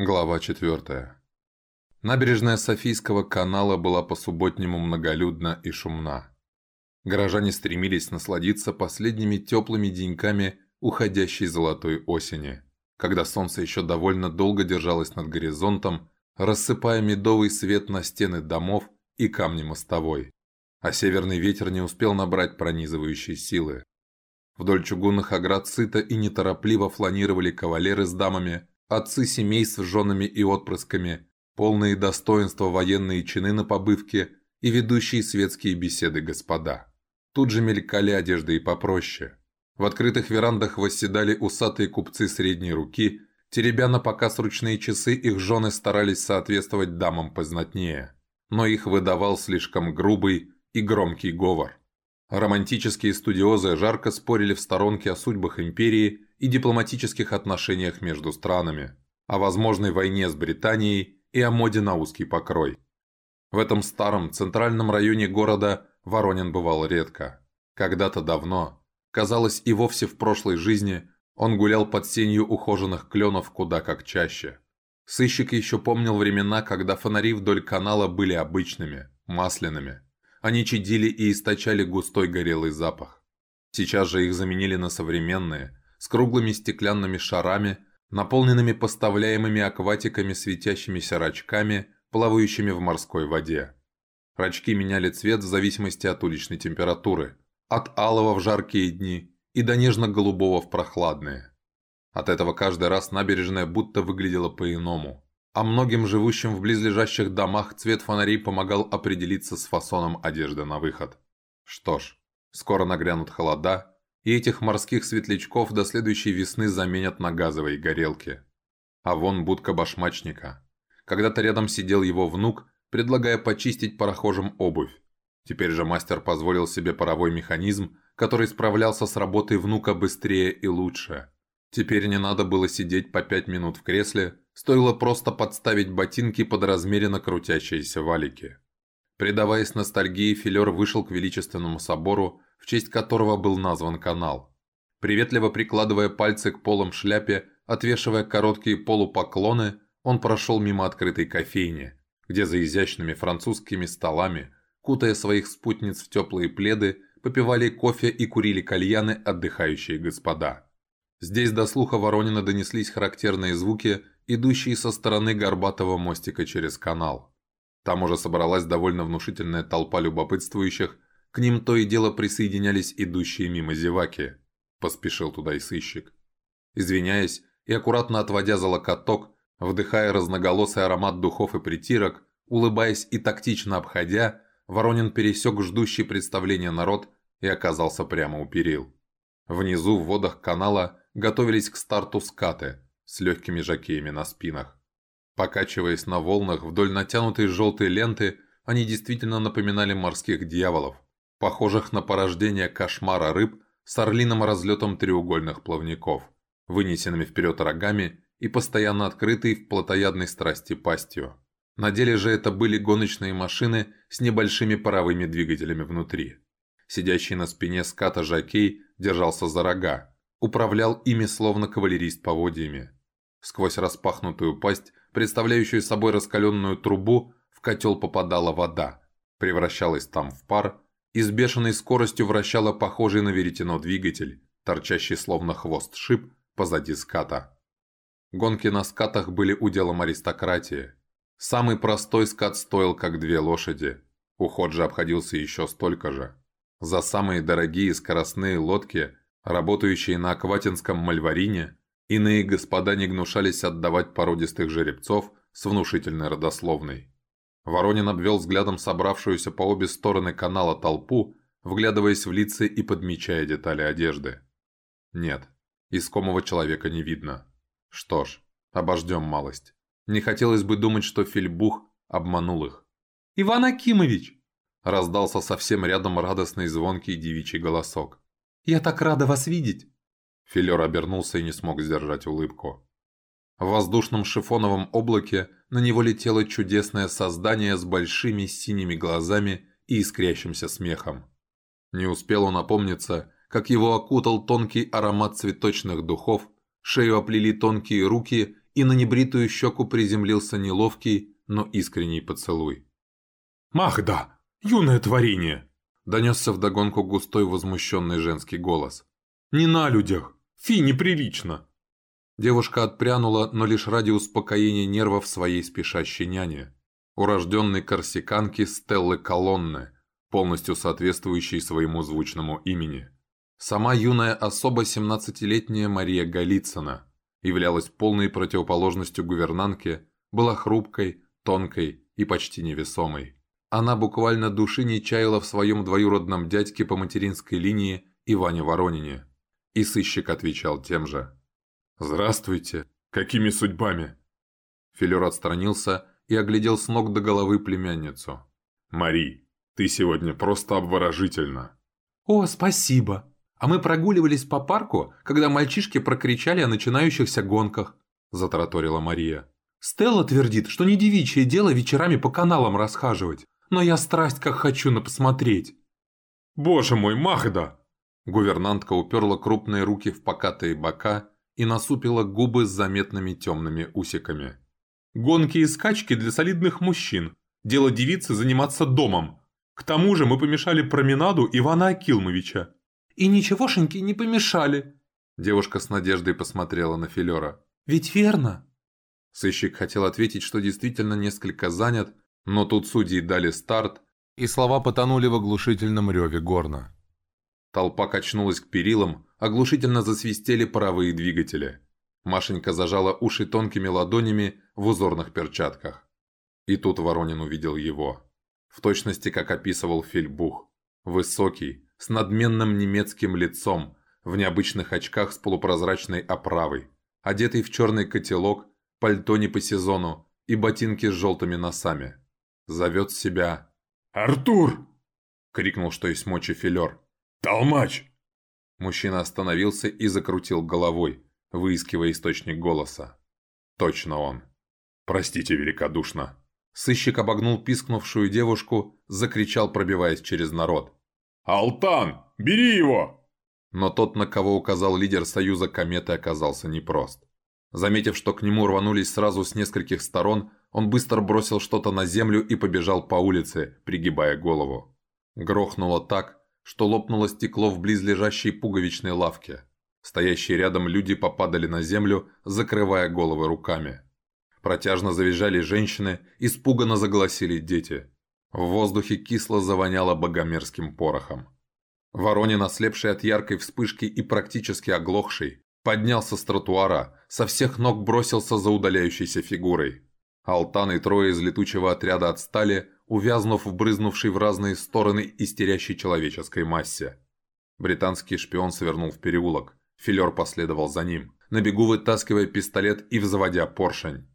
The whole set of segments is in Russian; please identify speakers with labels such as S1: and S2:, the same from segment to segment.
S1: Глава 4. Набережная Софийского канала была по-субботнему многолюдна и шумна. Горожане стремились насладиться последними теплыми деньками уходящей золотой осени, когда солнце еще довольно долго держалось над горизонтом, рассыпая медовый свет на стены домов и камни мостовой, а северный ветер не успел набрать пронизывающие силы. Вдоль чугунных оград сыто и неторопливо фланировали кавалеры с дамами, Отцы семей с женами и отпрысками, полные достоинства военные чины на побывке и ведущие светские беседы господа. Тут же мелькали одежды и попроще. В открытых верандах восседали усатые купцы средней руки, теребя на показ ручные часы, их жены старались соответствовать дамам познатнее. Но их выдавал слишком грубый и громкий говор. Романтические студиозы жарко спорили в сторонке о судьбах империи и дипломатических отношениях между странами, о возможной войне с Британией и о моде на узкий покрой. В этом старом центральном районе города Воронин бывал редко. Когда-то давно, казалось и вовсе в прошлой жизни, он гулял под сенью ухоженных кленов куда как чаще. Сыщик еще помнил времена, когда фонари вдоль канала были обычными, масляными. Они чадили и источали густой горелый запах. Сейчас же их заменили на современные, с круглыми стеклянными шарами, наполненными поставляемыми акватиками светящимися рачками, плавающими в морской воде. Рачки меняли цвет в зависимости от уличной температуры, от алого в жаркие дни и до нежно-голубого в прохладные. От этого каждый раз набережная будто выглядела по-иному. А многим живущим в близлежащих домах цвет фонарей помогал определиться с фасоном одежды на выход. Что ж, скоро нагрянут холода, и этих морских светлячков до следующей весны заменят на газовые горелки. А вон будка башмачника. Когда-то рядом сидел его внук, предлагая почистить прохожим обувь. Теперь же мастер позволил себе паровой механизм, который справлялся с работой внука быстрее и лучше. Теперь не надо было сидеть по пять минут в кресле, стоило просто подставить ботинки под размеренно крутящиеся валики. Предаваясь ностальгии, Филер вышел к величественному собору, в честь которого был назван канал. Приветливо прикладывая пальцы к полам шляпе, отвешивая короткие полупоклоны, он прошел мимо открытой кофейни, где за изящными французскими столами, кутая своих спутниц в теплые пледы, попивали кофе и курили кальяны отдыхающие господа. Здесь до слуха Воронина донеслись характерные звуки, идущие со стороны горбатого мостика через канал. Там уже собралась довольно внушительная толпа любопытствующих, к ним то и дело присоединялись идущие мимо зеваки. Поспешил туда и сыщик. Извиняясь и аккуратно отводя за локоток, вдыхая разноголосый аромат духов и притирок, улыбаясь и тактично обходя, Воронин пересек ждущий представления народ и оказался прямо у перил. Внизу в водах канала готовились к старту скаты с легкими жакеями на спинах. Покачиваясь на волнах вдоль натянутой желтой ленты, они действительно напоминали морских дьяволов, похожих на порождение кошмара рыб с орлиным разлетом треугольных плавников, вынесенными вперед рогами и постоянно открытой в плотоядной страсти пастью. На деле же это были гоночные машины с небольшими паровыми двигателями внутри. Сидящий на спине ската Жакей держался за рога, управлял ими словно кавалерист поводьями. Сквозь распахнутую пасть, представляющую собой раскаленную трубу, в котел попадала вода, превращалась там в пар и с бешеной скоростью вращала похожий на веретено двигатель, торчащий словно хвост шип позади ската. Гонки на скатах были уделом аристократии. Самый простой скат стоил как две лошади. Уход же обходился еще столько же. За самые дорогие скоростные лодки, работающие на акватинском мальварине, иные господа не гнушались отдавать породистых жеребцов с внушительной родословной. Воронин обвел взглядом собравшуюся по обе стороны канала толпу, вглядываясь в лица и подмечая детали одежды. Нет, искомого человека не видно. Что ж, обождем малость. Не хотелось бы думать, что Фильбух обманул их. «Иван Акимович!» Раздался совсем рядом радостный звонкий девичий голосок. «Я так рада вас видеть!» Филер обернулся и не смог сдержать улыбку. В воздушном шифоновом облаке на него летело чудесное создание с большими синими глазами и искрящимся смехом. Не успел он опомниться, как его окутал тонкий аромат цветочных духов, шею оплели тонкие руки, и на небритую щеку приземлился неловкий, но искренний поцелуй.
S2: «Махда! Юное творение!»
S1: – донесся вдогонку густой возмущенный женский голос.
S2: «Не на людях! Фи, неприлично!»
S1: Девушка отпрянула, но лишь ради успокоения нервов своей спешащей няни. Урожденной корсиканки Стеллы Колонны, полностью соответствующей своему звучному имени. Сама юная особа 17-летняя Мария Голицына являлась полной противоположностью гувернантке, была хрупкой, тонкой и почти невесомой. Она буквально души не чаяла в своем двоюродном дядьке по материнской линии Иване Воронине. И сыщик отвечал тем же.
S2: «Здравствуйте! Какими судьбами?»
S1: Филер отстранился и оглядел с ног до головы племянницу.
S2: «Мари, ты сегодня просто обворожительна!»
S1: «О, спасибо! А мы прогуливались по парку, когда мальчишки прокричали о начинающихся гонках», – затараторила Мария. «Стелла твердит, что не девичье дело вечерами по каналам расхаживать, но я страсть как хочу на посмотреть».
S2: «Боже мой, Махда!»
S1: Гувернантка уперла крупные руки в покатые бока и насупила губы с заметными темными усиками.
S2: «Гонки и скачки для солидных мужчин. Дело девицы заниматься домом. К тому же мы помешали променаду Ивана Акилмовича».
S1: «И ничегошеньки не помешали». Девушка с надеждой посмотрела на Филера. «Ведь верно?» Сыщик хотел ответить, что действительно несколько занят, но тут судьи дали старт, и слова потонули в оглушительном реве горна. Толпа качнулась к перилам, оглушительно засвистели паровые двигатели. Машенька зажала уши тонкими ладонями в узорных перчатках. И тут Воронин увидел его. В точности, как описывал Фильбух. Высокий, с надменным немецким лицом, в необычных очках с полупрозрачной оправой, одетый в черный котелок, пальто не по сезону и ботинки с желтыми носами. Зовет себя
S2: «Артур!»
S1: — крикнул, что есть мочи филер.
S2: «Толмач!»
S1: Мужчина остановился и закрутил головой, выискивая источник голоса. Точно он.
S2: «Простите великодушно».
S1: Сыщик обогнул пискнувшую девушку, закричал, пробиваясь через народ.
S2: «Алтан, бери его!»
S1: Но тот, на кого указал лидер Союза Кометы, оказался непрост. Заметив, что к нему рванулись сразу с нескольких сторон, он быстро бросил что-то на землю и побежал по улице, пригибая голову. Грохнуло так, что лопнуло стекло в близлежащей пуговичной лавке. Стоящие рядом люди попадали на землю, закрывая головы руками. Протяжно завизжали женщины, испуганно загласили дети. В воздухе кисло завоняло богомерзким порохом. Воронин, ослепший от яркой вспышки и практически оглохший, поднялся с тротуара, со всех ног бросился за удаляющейся фигурой. Алтан и трое из летучего отряда отстали, увязнув в брызнувшей в разные стороны истерящей человеческой массе. Британский шпион свернул в переулок. Филер последовал за ним, на бегу вытаскивая пистолет и взводя поршень.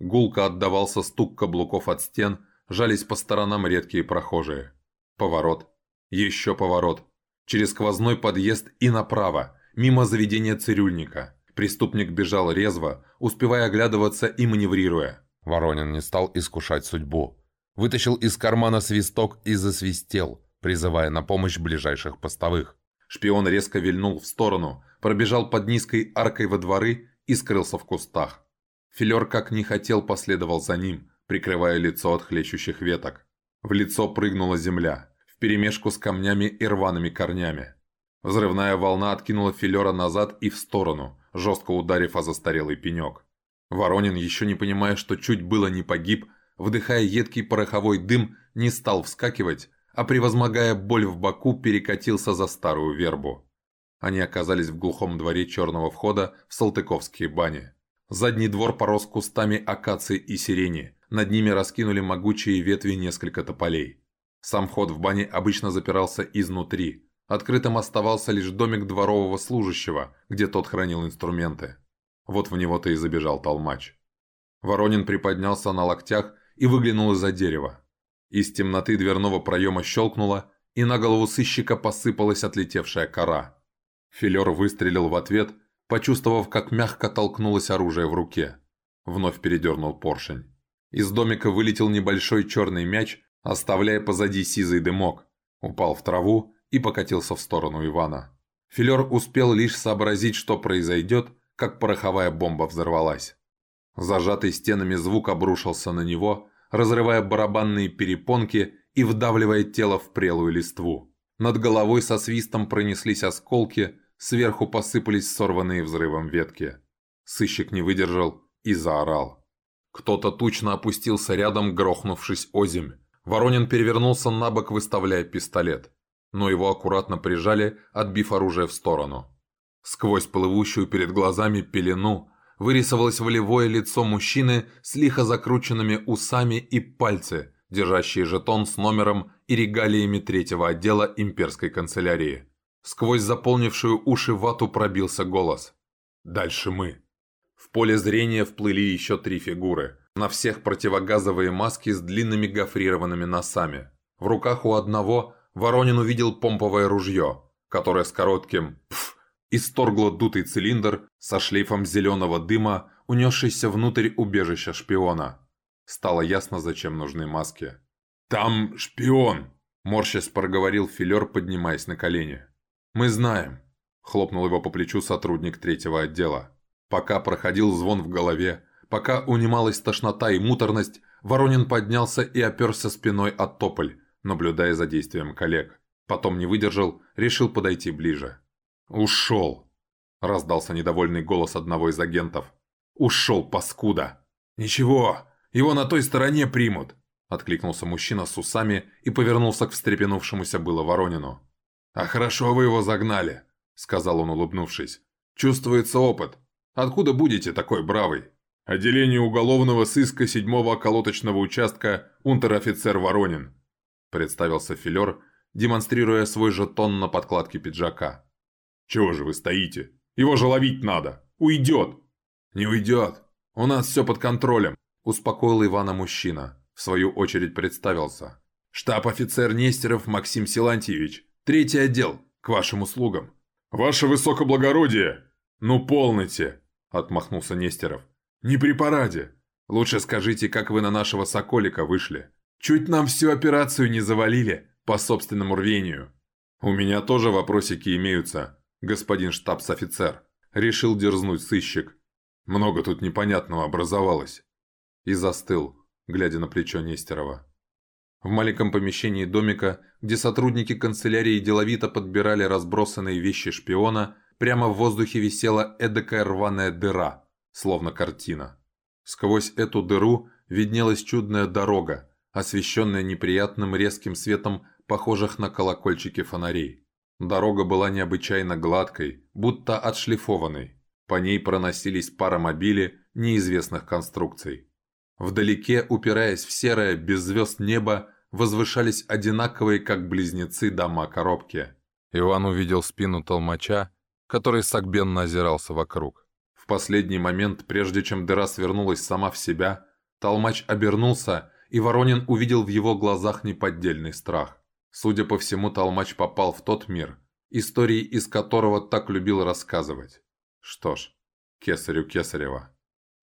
S1: Гулко отдавался стук каблуков от стен, жались по сторонам редкие прохожие. Поворот. Еще поворот. Через сквозной подъезд и направо, мимо заведения цирюльника. Преступник бежал резво, успевая оглядываться и маневрируя. Воронин не стал искушать судьбу вытащил из кармана свисток и засвистел, призывая на помощь ближайших постовых. Шпион резко вильнул в сторону, пробежал под низкой аркой во дворы и скрылся в кустах. Филер как не хотел последовал за ним, прикрывая лицо от хлещущих веток. В лицо прыгнула земля, вперемешку с камнями и рваными корнями. Взрывная волна откинула Филера назад и в сторону, жестко ударив о застарелый пенек. Воронин, еще не понимая, что чуть было не погиб, вдыхая едкий пороховой дым, не стал вскакивать, а превозмогая боль в боку, перекатился за старую вербу. Они оказались в глухом дворе черного входа в Салтыковские бани. Задний двор порос кустами акации и сирени, над ними раскинули могучие ветви несколько тополей. Сам вход в бане обычно запирался изнутри. Открытым оставался лишь домик дворового служащего, где тот хранил инструменты. Вот в него-то и забежал толмач. Воронин приподнялся на локтях и выглянул из-за дерева. Из темноты дверного проема щелкнуло, и на голову сыщика посыпалась отлетевшая кора. Филер выстрелил в ответ, почувствовав, как мягко толкнулось оружие в руке. Вновь передернул поршень. Из домика вылетел небольшой черный мяч, оставляя позади сизый дымок. Упал в траву и покатился в сторону Ивана. Филер успел лишь сообразить, что произойдет, как пороховая бомба взорвалась. Зажатый стенами звук обрушился на него, разрывая барабанные перепонки и вдавливая тело в прелую листву. Над головой со свистом пронеслись осколки, сверху посыпались сорванные взрывом ветки. Сыщик не выдержал и заорал. Кто-то тучно опустился рядом, грохнувшись озимь. Воронин перевернулся на бок, выставляя пистолет. Но его аккуратно прижали, отбив оружие в сторону. Сквозь плывущую перед глазами пелену вырисовалось волевое лицо мужчины с лихо закрученными усами и пальцы, держащие жетон с номером и регалиями третьего отдела имперской канцелярии. Сквозь заполнившую уши вату пробился голос. «Дальше мы». В поле зрения вплыли еще три фигуры. На всех противогазовые маски с длинными гофрированными носами. В руках у одного Воронин увидел помповое ружье, которое с коротким «пф» исторгло дутый цилиндр со шлейфом зеленого дыма, унесшийся внутрь убежища шпиона. Стало ясно, зачем нужны маски. «Там шпион!» – морщась проговорил Филер, поднимаясь на колени. «Мы знаем», – хлопнул его по плечу сотрудник третьего отдела. Пока проходил звон в голове, пока унималась тошнота и муторность, Воронин поднялся и оперся спиной от тополь, наблюдая за действием коллег. Потом не выдержал, решил подойти ближе. «Ушел!» – раздался недовольный голос одного из агентов. «Ушел, паскуда!» «Ничего, его на той стороне примут!» – откликнулся мужчина с усами и повернулся к встрепенувшемуся было Воронину. «А хорошо вы его загнали!» – сказал он, улыбнувшись. «Чувствуется опыт. Откуда будете такой бравый?» «Отделение уголовного сыска седьмого околоточного участка унтер-офицер Воронин», – представился Филер, демонстрируя свой жетон на подкладке пиджака. «Чего же вы стоите? Его же ловить надо! Уйдет!» «Не уйдет! У нас все под контролем!» – успокоил Ивана мужчина. В свою очередь представился. «Штаб-офицер Нестеров Максим Силантьевич. Третий отдел. К вашим услугам». «Ваше высокоблагородие!» «Ну, полноте!» – отмахнулся Нестеров. «Не при параде. Лучше скажите, как вы на нашего Соколика вышли. Чуть нам всю операцию не завалили, по собственному рвению». «У меня тоже вопросики имеются», господин штабс-офицер», – решил дерзнуть сыщик. «Много тут непонятного образовалось». И застыл, глядя на плечо Нестерова. В маленьком помещении домика, где сотрудники канцелярии деловито подбирали разбросанные вещи шпиона, прямо в воздухе висела эдакая рваная дыра, словно картина. Сквозь эту дыру виднелась чудная дорога, освещенная неприятным резким светом похожих на колокольчики фонарей. Дорога была необычайно гладкой, будто отшлифованной. По ней проносились паромобили неизвестных конструкций. Вдалеке, упираясь в серое, без звезд небо, возвышались одинаковые, как близнецы, дома-коробки. Иван увидел спину толмача, который согбенно озирался вокруг. В последний момент, прежде чем дыра свернулась сама в себя, толмач обернулся, и Воронин увидел в его глазах неподдельный страх. Судя по всему, Толмач попал в тот мир, истории из которого так любил рассказывать. Что ж, кесарю кесарева.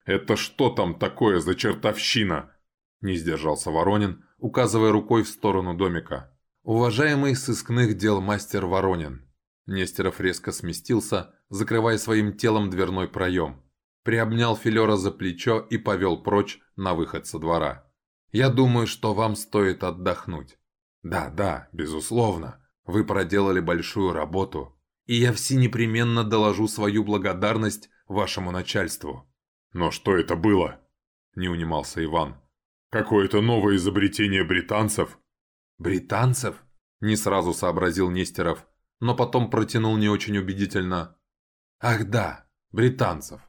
S1: «Это что там такое за чертовщина?» Не сдержался Воронин, указывая рукой в сторону домика. «Уважаемый сыскных дел мастер Воронин». Нестеров резко сместился, закрывая своим телом дверной проем. Приобнял Филера за плечо и повел прочь на выход со двора. «Я думаю, что вам стоит отдохнуть. Да, да, безусловно. Вы проделали большую работу. И я все непременно доложу свою благодарность вашему начальству. Но что это было? Не унимался Иван. Какое-то новое изобретение британцев? Британцев? Не сразу сообразил Нестеров, но потом протянул не очень убедительно. Ах да, британцев.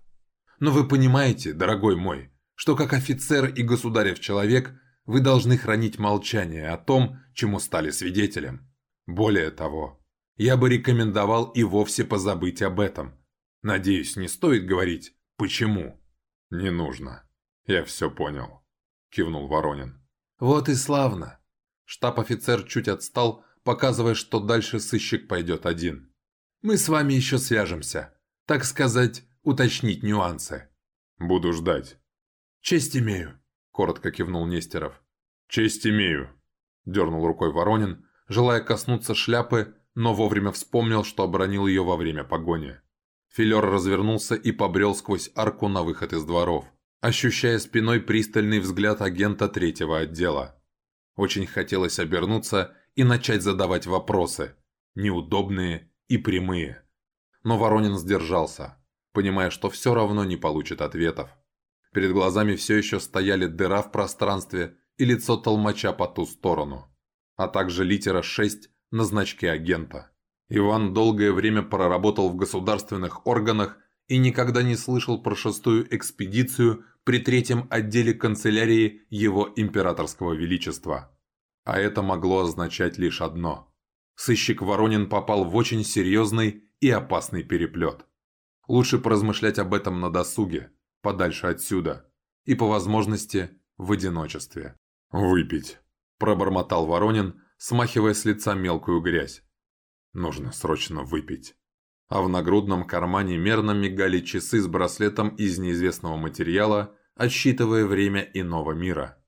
S1: Но вы понимаете, дорогой мой, что как офицер и государев человек вы должны хранить молчание о том, чему стали свидетелем. Более того, я бы рекомендовал и вовсе позабыть об этом. Надеюсь, не стоит говорить «почему». «Не нужно. Я все понял», – кивнул Воронин. «Вот и славно». Штаб-офицер чуть отстал, показывая, что дальше сыщик пойдет один. «Мы с вами еще свяжемся. Так сказать, уточнить нюансы». «Буду ждать». «Честь имею». – коротко кивнул Нестеров. «Честь имею», – дернул рукой Воронин, желая коснуться шляпы, но вовремя вспомнил, что обронил ее во время погони. Филер развернулся и побрел сквозь арку на выход из дворов. ощущая спиной пристальный взгляд агента третьего отдела. Очень хотелось обернуться и начать задавать вопросы, неудобные и прямые. Но Воронин сдержался, понимая, что все равно не получит ответов. Перед глазами все еще стояли дыра в пространстве и лицо толмача по ту сторону, а также литера 6 на значке агента. Иван долгое время проработал в государственных органах и никогда не слышал про шестую экспедицию при третьем отделе канцелярии его императорского величества. А это могло означать лишь одно. Сыщик Воронин попал в очень серьезный и опасный переплет. Лучше поразмышлять об этом на досуге, подальше отсюда, и по возможности в одиночестве. «Выпить», – пробормотал Воронин, смахивая с лица мелкую грязь. «Нужно срочно выпить». А в нагрудном кармане мерно мигали часы с браслетом из неизвестного материала, отсчитывая время иного мира.